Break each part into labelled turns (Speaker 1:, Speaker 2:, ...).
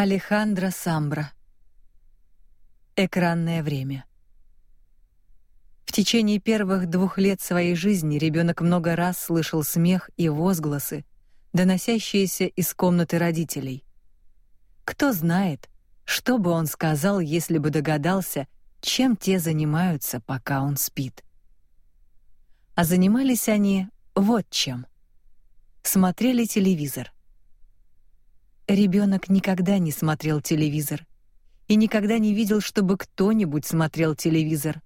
Speaker 1: Алехандро Самбра. Экранное время. В течение первых двух лет своей жизни ребенок много раз слышал смех и возгласы, доносящиеся из комнаты родителей. Кто знает, что бы он сказал, если бы догадался, чем те занимаются, пока он спит. А занимались они вот чем. Смотрели телевизор. Ребенок никогда не смотрел телевизор и никогда не видел, чтобы кто-нибудь смотрел телевизор.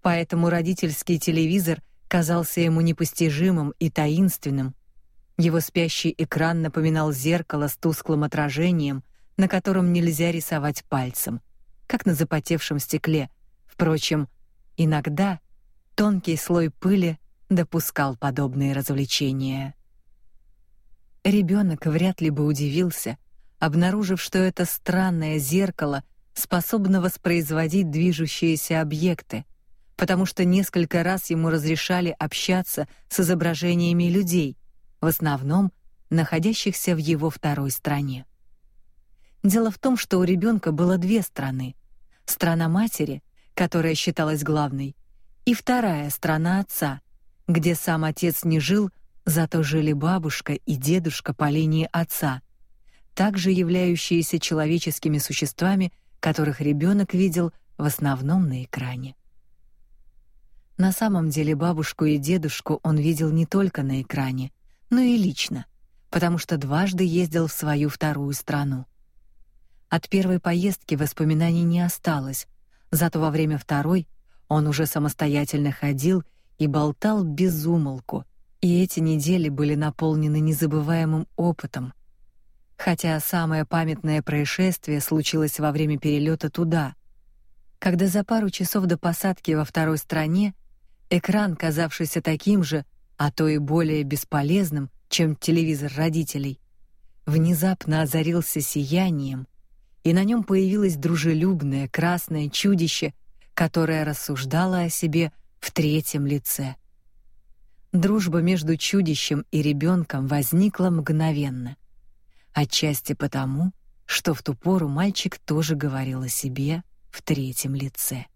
Speaker 1: Поэтому родительский телевизор казался ему непостижимым и таинственным. Его спящий экран напоминал зеркало с тусклым отражением, на котором нельзя рисовать пальцем, как на запотевшем стекле. Впрочем, иногда тонкий слой пыли допускал подобные развлечения. Ребенок вряд ли бы удивился, обнаружив, что это странное зеркало способно воспроизводить движущиеся объекты, потому что несколько раз ему разрешали общаться с изображениями людей, в основном находящихся в его второй стране. Дело в том, что у ребенка было две страны: страна матери, которая считалась главной, и вторая страна отца, где сам отец не жил, Зато жили бабушка и дедушка по линии отца, также являющиеся человеческими существами, которых ребенок видел в основном на экране. На самом деле бабушку и дедушку он видел не только на экране, но и лично, потому что дважды ездил в свою вторую страну. От первой поездки воспоминаний не осталось, зато во время второй он уже самостоятельно ходил и болтал без умолку, и эти недели были наполнены незабываемым опытом. Хотя самое памятное происшествие случилось во время перелета туда, когда за пару часов до посадки во второй стране экран, казавшийся таким же, а то и более бесполезным, чем телевизор родителей, внезапно озарился сиянием, и на нем появилось дружелюбное красное чудище, которое рассуждало о себе в третьем лице. Дружба между чудищем и ребенком возникла мгновенно. Отчасти потому, что в ту пору мальчик тоже говорил о себе в третьем лице.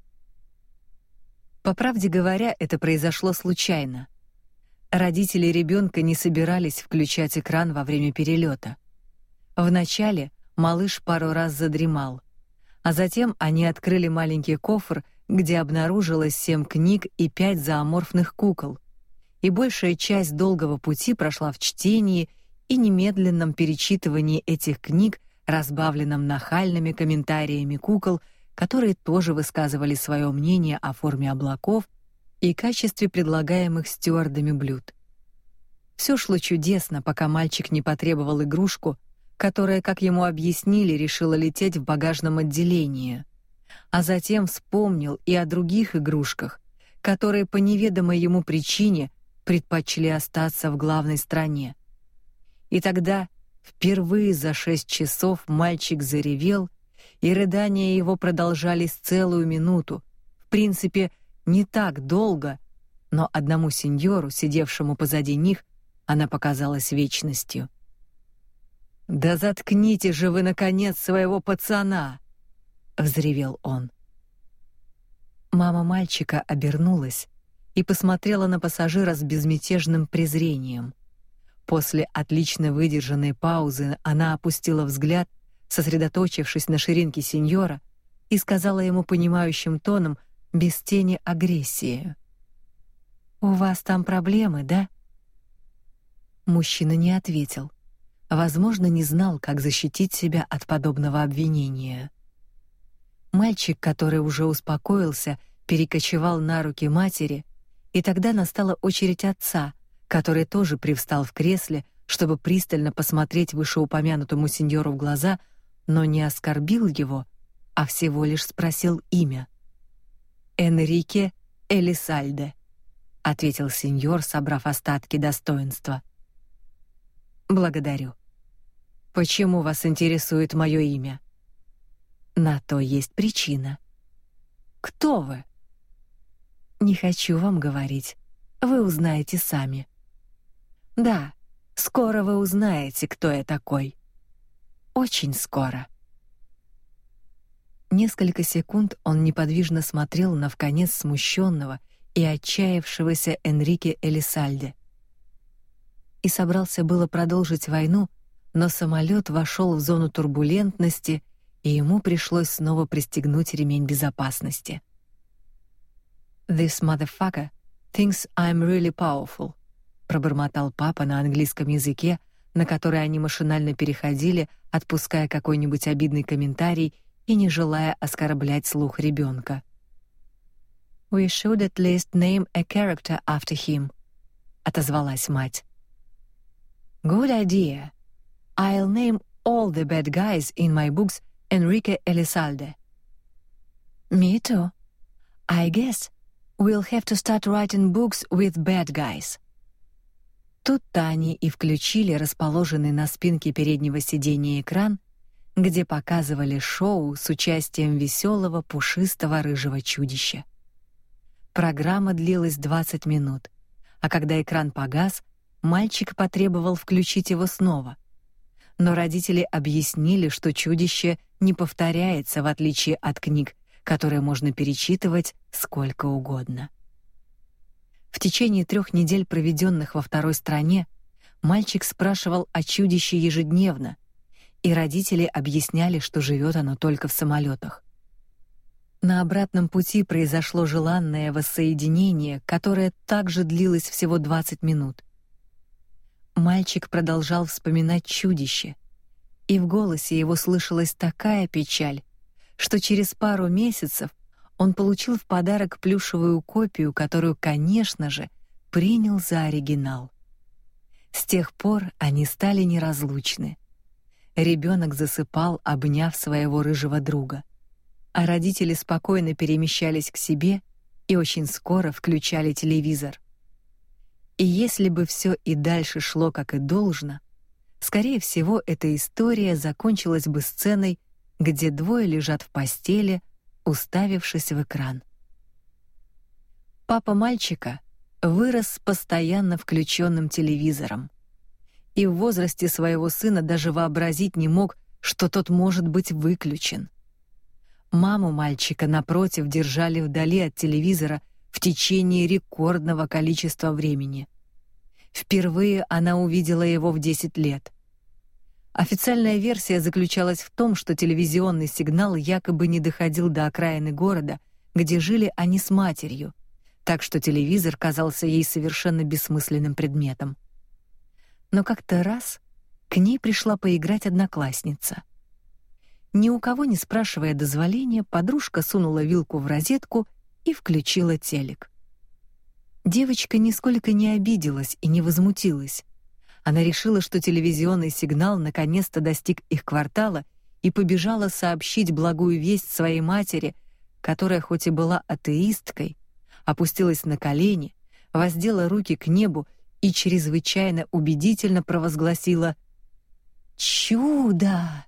Speaker 1: По правде говоря, это произошло случайно. Родители ребенка не собирались включать экран во время перелета. Вначале малыш пару раз задремал, а затем они открыли маленький кофр, где обнаружилось семь книг и пять зооморфных кукол, и большая часть долгого пути прошла в чтении и немедленном перечитывании этих книг, разбавленном нахальными комментариями кукол, которые тоже высказывали свое мнение о форме облаков и качестве предлагаемых стюардами блюд. Все шло чудесно, пока мальчик не потребовал игрушку, которая, как ему объяснили, решила лететь в багажном отделении, а затем вспомнил и о других игрушках, которые по неведомой ему причине предпочли остаться в главной стране. И тогда впервые за шесть часов мальчик заревел, и рыдания его продолжались целую минуту. В принципе, не так долго, но одному сеньору, сидевшему позади них, она показалась вечностью. Да заткните же вы наконец своего пацана, взревел он. Мама мальчика обернулась и посмотрела на пассажира с безмятежным презрением. После отлично выдержанной паузы она опустила взгляд, сосредоточившись на ширинке сеньора, и сказала ему понимающим тоном, без тени агрессии: "У вас там проблемы, да?" Мужчина не ответил. Возможно, не знал, как защитить себя от подобного обвинения. Мальчик, который уже успокоился, перекочевал на руки матери и тогда настала очередь отца, который тоже привстал в кресле, чтобы пристально посмотреть вышеупомянутому сеньору в глаза, но не оскорбил его, а всего лишь спросил имя. Энрике Элисальде, ответил сеньор, собрав остатки достоинства. Благодарю. Почему вас интересует мое имя? На то есть причина. Кто вы? Не хочу вам говорить. Вы узнаете сами. Да, скоро вы узнаете, кто я такой. Очень скоро. Несколько секунд он неподвижно смотрел на вконец смущенного и отчаявшегося Энрике Элисальде. И собрался было продолжить войну, но самолет вошел в зону турбулентности, и ему пришлось снова пристегнуть ремень безопасности. This motherfucker thinks I'm really powerful, пробормотал папа на английском языке, на который они машинально переходили, отпуская какой-нибудь обидный комментарий и не желая оскорблять слух ребенка. We should at least name a character after him, отозвалась мать. Good idea. I'll name all the bad guys in my books Enrique Elizalde. Me too. I guess We'll have to start writing books with bad guys. Тут-то они и включили расположенный на спинке переднего сиденья экран, где показывали шоу с участием веселого пушистого рыжего чудища. Программа длилась 20 минут, а когда экран погас, мальчик потребовал включить его снова. Но родители объяснили, что чудище не повторяется в отличие от книг, которые можно перечитывать сколько угодно. В течение трех недель, проведенных во второй стране, мальчик спрашивал о чудище ежедневно, и родители объясняли, что живет оно только в самолетах. На обратном пути произошло желанное воссоединение, которое также длилось всего 20 минут. Мальчик продолжал вспоминать чудище, и в голосе его слышалась такая печаль, что через пару месяцев он получил в подарок плюшевую копию, которую, конечно же, принял за оригинал. С тех пор они стали неразлучны. Ребенок засыпал, обняв своего рыжего друга, а родители спокойно перемещались к себе и очень скоро включали телевизор. И если бы все и дальше шло как и должно, скорее всего, эта история закончилась бы сценой где двое лежат в постели, уставившись в экран. Папа мальчика вырос с постоянно включенным телевизором. И в возрасте своего сына даже вообразить не мог, что тот может быть выключен. Маму мальчика напротив держали вдали от телевизора в течение рекордного количества времени. Впервые она увидела его в 10 лет. Официальная версия заключалась в том, что телевизионный сигнал якобы не доходил до окраины города, где жили они с матерью, так что телевизор казался ей совершенно бессмысленным предметом. Но как-то раз к ней пришла поиграть одноклассница. Ни у кого не спрашивая дозволения, подружка сунула вилку в розетку и включила телек. Девочка нисколько не обиделась и не возмутилась. Она решила, что телевизионный сигнал наконец-то достиг их квартала и побежала сообщить благую весть своей матери, которая хоть и была атеисткой, опустилась на колени, воздела руки к небу и чрезвычайно убедительно провозгласила: "Чудо!"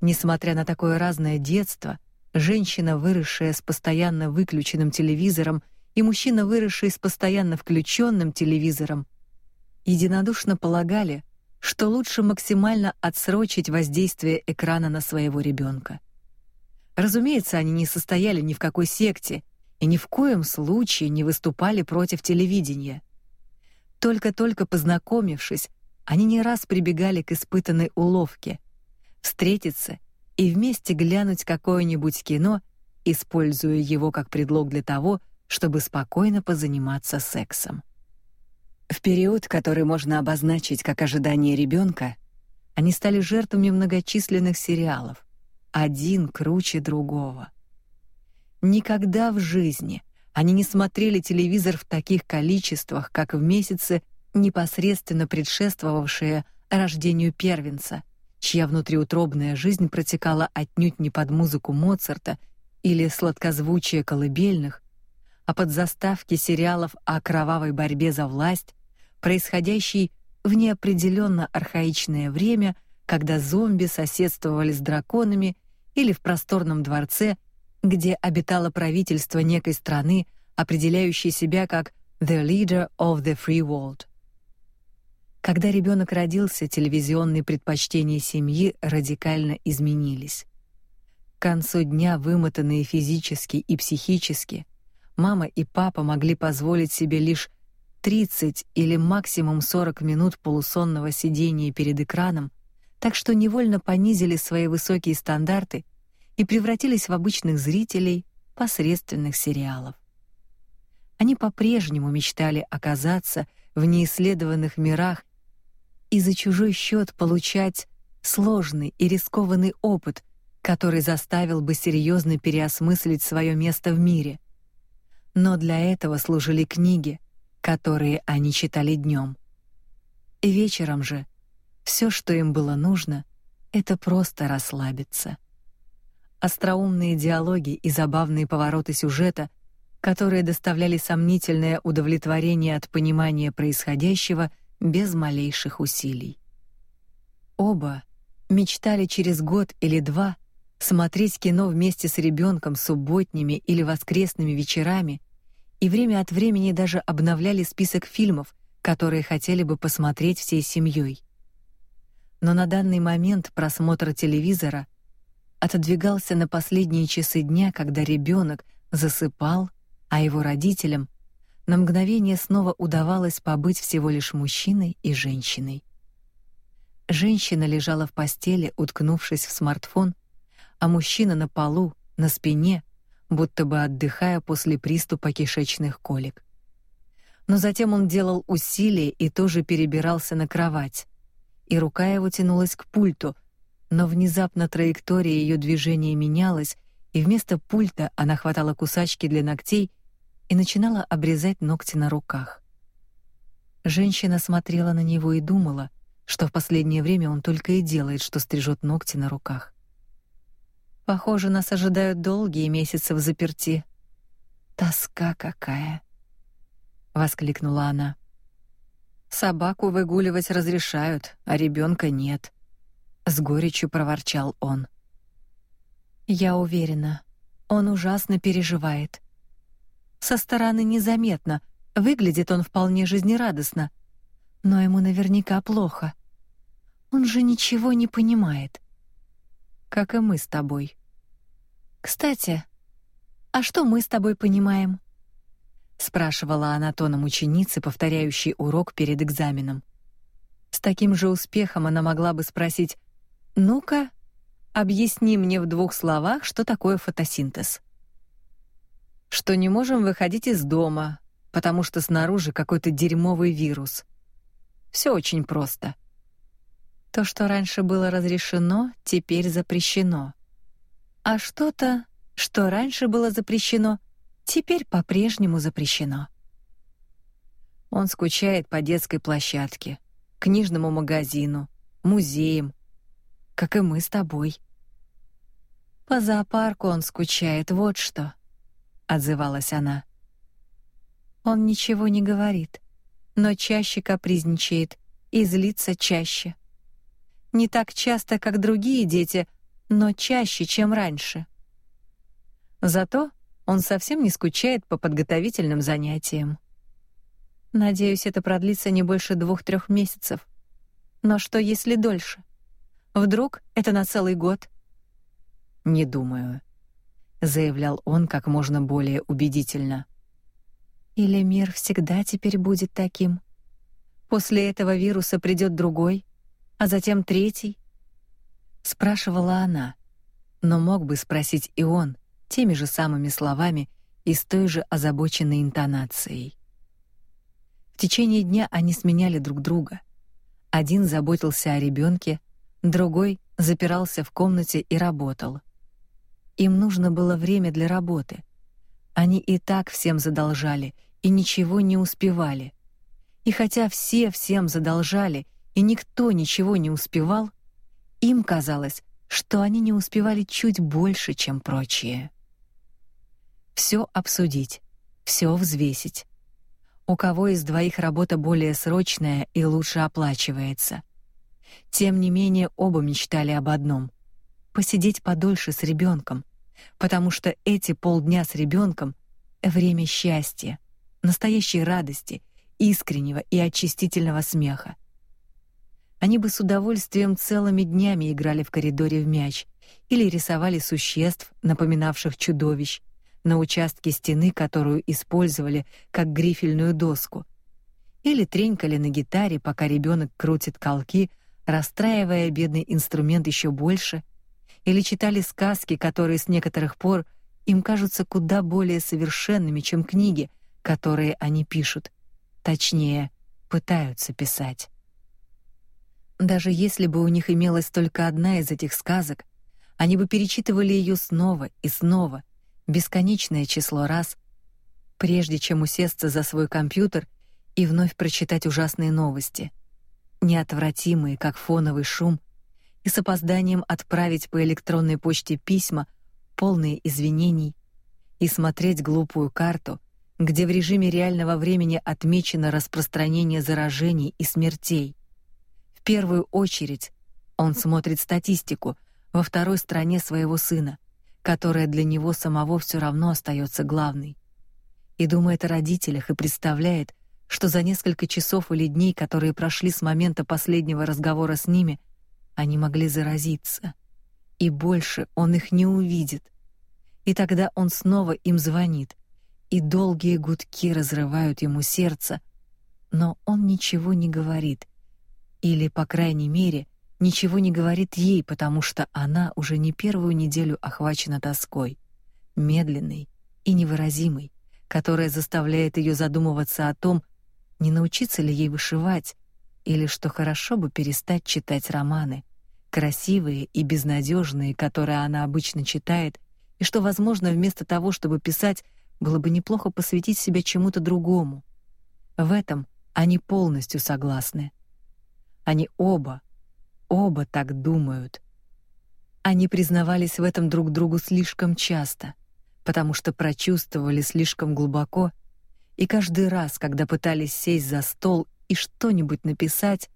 Speaker 1: Несмотря на такое разное детство, женщина, выросшая с постоянно выключенным телевизором, и мужчина, выросший с постоянно включенным телевизором, единодушно полагали, что лучше максимально отсрочить воздействие экрана на своего ребенка. Разумеется, они не состояли ни в какой секте и ни в коем случае не выступали против телевидения. Только-только познакомившись, они не раз прибегали к испытанной уловке встретиться и вместе глянуть какое-нибудь кино, используя его как предлог для того, чтобы спокойно позаниматься сексом. В период, который можно обозначить как ожидание ребенка, они стали жертвами многочисленных сериалов, один круче другого. Никогда в жизни они не смотрели телевизор в таких количествах, как в месяцы, непосредственно предшествовавшие рождению первенца, чья внутриутробная жизнь протекала отнюдь не под музыку Моцарта или сладкозвучие колыбельных, а под заставки сериалов о кровавой борьбе за власть, происходящей в неопределенно архаичное время, когда зомби соседствовали с драконами или в просторном дворце, где обитало правительство некой страны, определяющей себя как the leader of the free world. Когда ребенок родился, телевизионные предпочтения семьи радикально изменились. концу дня вымотанные физически и психически, мама и папа могли позволить себе лишь 30 или максимум 40 минут полусонного сидения перед экраном, так что невольно понизили свои высокие стандарты и превратились в обычных зрителей посредственных сериалов. Они по-прежнему мечтали оказаться в неисследованных мирах и за чужой счет получать сложный и рискованный опыт, который заставил бы серьезно переосмыслить свое место в мире. Но для этого служили книги, которые они читали днем. Вечером же все, что им было нужно, это просто расслабиться. Остроумные диалоги и забавные повороты сюжета, которые доставляли сомнительное удовлетворение от понимания происходящего без малейших усилий. Оба мечтали через год или два смотреть кино вместе с ребенком субботними или воскресными вечерами, и время от времени даже обновляли список фильмов, которые хотели бы посмотреть всей семьей. Но на данный момент просмотр телевизора отодвигался на последние часы дня, когда ребенок засыпал, а его родителям на мгновение снова удавалось побыть всего лишь мужчиной и женщиной. Женщина лежала в постели, уткнувшись в смартфон, а мужчина на полу, на спине, будто бы отдыхая после приступа кишечных колик. Но затем он делал усилие и тоже перебирался на кровать, и рука его тянулась к пульту, но внезапно траектория ее движения менялась, и вместо пульта она хватала кусачки для ногтей и начинала обрезать ногти на руках. Женщина смотрела на него и думала, что в последнее время он только и делает, что стрижет ногти на руках. Похоже, нас ожидают долгие месяцы в заперти. Тоска какая, воскликнула она. Собаку выгуливать разрешают, а ребенка нет, с горечью проворчал он. Я уверена, он ужасно переживает. Со стороны незаметно, выглядит он вполне жизнерадостно, но ему наверняка плохо. Он же ничего не понимает. Как и мы с тобой. Кстати, а что мы с тобой понимаем? спрашивала она тоном ученицы, повторяющей урок перед экзаменом. С таким же успехом она могла бы спросить: "Ну-ка, объясни мне в двух словах, что такое фотосинтез". Что не можем выходить из дома, потому что снаружи какой-то дерьмовый вирус. Все очень просто. То, что раньше было разрешено, теперь запрещено. А что-то, что раньше было запрещено, теперь по-прежнему запрещено. Он скучает по детской площадке, книжному магазину, музеям, как и мы с тобой. По зоопарку он скучает, вот что, отзывалась она. Он ничего не говорит, но чаще капризничает и злится чаще. Не так часто, как другие дети, но чаще, чем раньше. Зато он совсем не скучает по подготовительным занятиям. Надеюсь, это продлится не больше двух-трех месяцев. Но что, если дольше? Вдруг это на целый год? Не думаю, заявлял он как можно более убедительно. Или мир всегда теперь будет таким? После этого вируса придет другой, а затем третий? Спрашивала она. Но мог бы спросить и он, теми же самыми словами и с той же озабоченной интонацией. В течение дня они сменяли друг друга. Один заботился о ребенке, другой запирался в комнате и работал. Им нужно было время для работы. Они и так всем задолжали и ничего не успевали. И хотя все всем задолжали, и никто ничего не успевал, им казалось, что они не успевали чуть больше, чем прочие все обсудить, все взвесить. У кого из двоих работа более срочная и лучше оплачивается. Тем не менее, оба мечтали об одном посидеть подольше с ребенком, потому что эти полдня с ребенком время счастья, настоящей радости, искреннего и очистительного смеха. Они бы с удовольствием целыми днями играли в коридоре в мяч или рисовали существ, напоминавших чудовищ, на участке стены, которую использовали как грифельную доску, или тренькали на гитаре, пока ребенок крутит колки, расстраивая бедный инструмент еще больше, или читали сказки, которые с некоторых пор им кажутся куда более совершенными, чем книги, которые они пишут, точнее, пытаются писать. Даже если бы у них имелась только одна из этих сказок, они бы перечитывали ее снова и снова, бесконечное число раз, прежде чем усесться за свой компьютер и вновь прочитать ужасные новости, неотвратимые, как фоновый шум, и с опозданием отправить по электронной почте письма, полные извинений, и смотреть глупую карту, где в режиме реального времени отмечено распространение заражений и смертей. Первую очередь он смотрит статистику во второй стране своего сына, которая для него самого все равно остается главной. И думает о родителях и представляет, что за несколько часов или дней, которые прошли с момента последнего разговора с ними, они могли заразиться. И больше он их не увидит. И тогда он снова им звонит, и долгие гудки разрывают ему сердце, но он ничего не говорит. Или, по крайней мере, ничего не говорит ей, потому что она уже не первую неделю охвачена тоской, медленной и невыразимой, которая заставляет ее задумываться о том, не научиться ли ей вышивать, или что хорошо бы перестать читать романы, красивые и безнадежные, которые она обычно читает, и что, возможно, вместо того, чтобы писать, было бы неплохо посвятить себя чему-то другому. В этом они полностью согласны. Они оба, оба так думают. Они признавались в этом друг другу слишком часто, потому что прочувствовали слишком глубоко, и каждый раз, когда пытались сесть за стол и что-нибудь написать,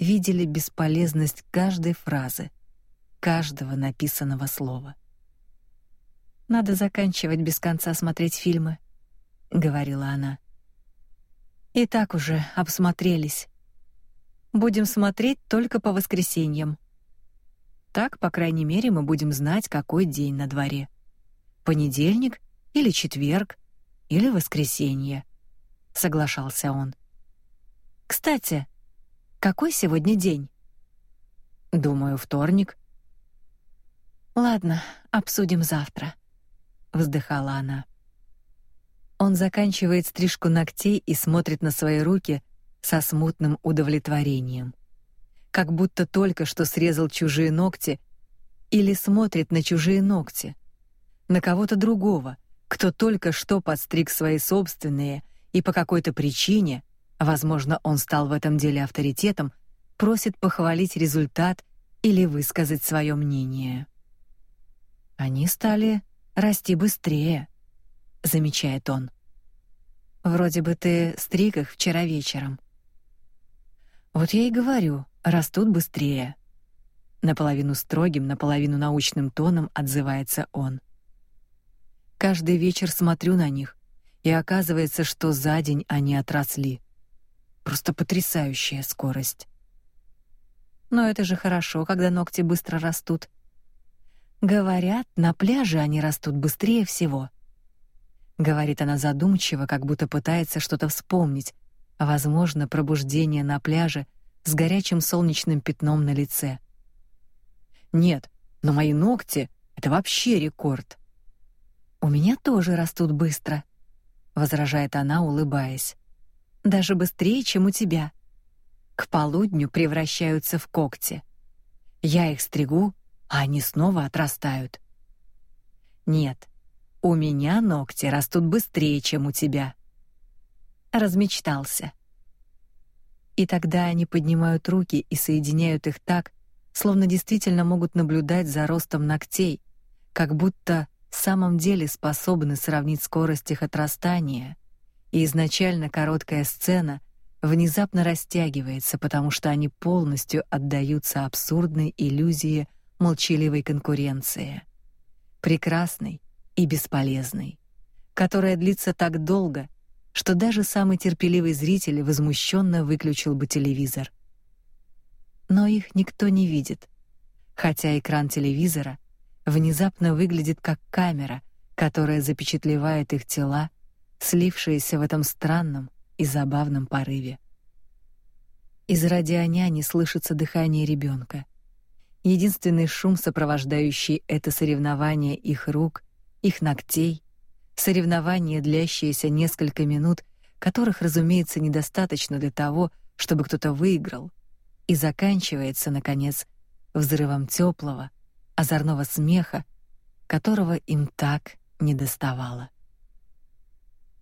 Speaker 1: видели бесполезность каждой фразы, каждого написанного слова. Надо заканчивать без конца смотреть фильмы, говорила она. И так уже обсмотрелись. Будем смотреть только по воскресеньям. Так, по крайней мере, мы будем знать, какой день на дворе. Понедельник или четверг или воскресенье, соглашался он. Кстати, какой сегодня день? Думаю, вторник. Ладно, обсудим завтра вздыхала она. Он заканчивает стрижку ногтей и смотрит на свои руки со смутным удовлетворением, как будто только что срезал чужие ногти или смотрит на чужие ногти, на кого-то другого, кто только что подстриг свои собственные и по какой-то причине, возможно, он стал в этом деле авторитетом, просит похвалить результат или высказать свое мнение. Они стали расти быстрее, замечает он. Вроде бы ты стриг их вчера вечером. Вот я и говорю, растут быстрее. Наполовину строгим, наполовину научным тоном отзывается он. Каждый вечер смотрю на них, и оказывается, что за день они отросли. Просто потрясающая скорость. Но это же хорошо, когда ногти быстро растут. Говорят, на пляже они растут быстрее всего. Говорит она задумчиво, как будто пытается что-то вспомнить. Возможно, пробуждение на пляже с горячим солнечным пятном на лице. Нет, но мои ногти это вообще рекорд. У меня тоже растут быстро, возражает она, улыбаясь. Даже быстрее, чем у тебя. К полудню превращаются в когти. Я их стригу, а они снова отрастают. Нет, у меня ногти растут быстрее, чем у тебя. Размечтался. И тогда они поднимают руки и соединяют их так, словно действительно могут наблюдать за ростом ногтей, как будто в самом деле способны сравнить скорость их отрастания. И изначально короткая сцена внезапно растягивается, потому что они полностью отдаются абсурдной иллюзии молчаливой конкуренции, прекрасной и бесполезной, которая длится так долго, что даже самый терпеливый зритель возмущенно выключил бы телевизор. Но их никто не видит, хотя экран телевизора внезапно выглядит как камера, которая запечатлевает их тела, слившиеся в этом странном и забавном порыве. Из радионяни слышится дыхание ребенка. Единственный шум, сопровождающий это соревнование их рук, их ногтей, соревнование, длящееся несколько минут, которых, разумеется, недостаточно для того, чтобы кто-то выиграл, и заканчивается наконец взрывом теплого, озорного смеха, которого им так недоставало.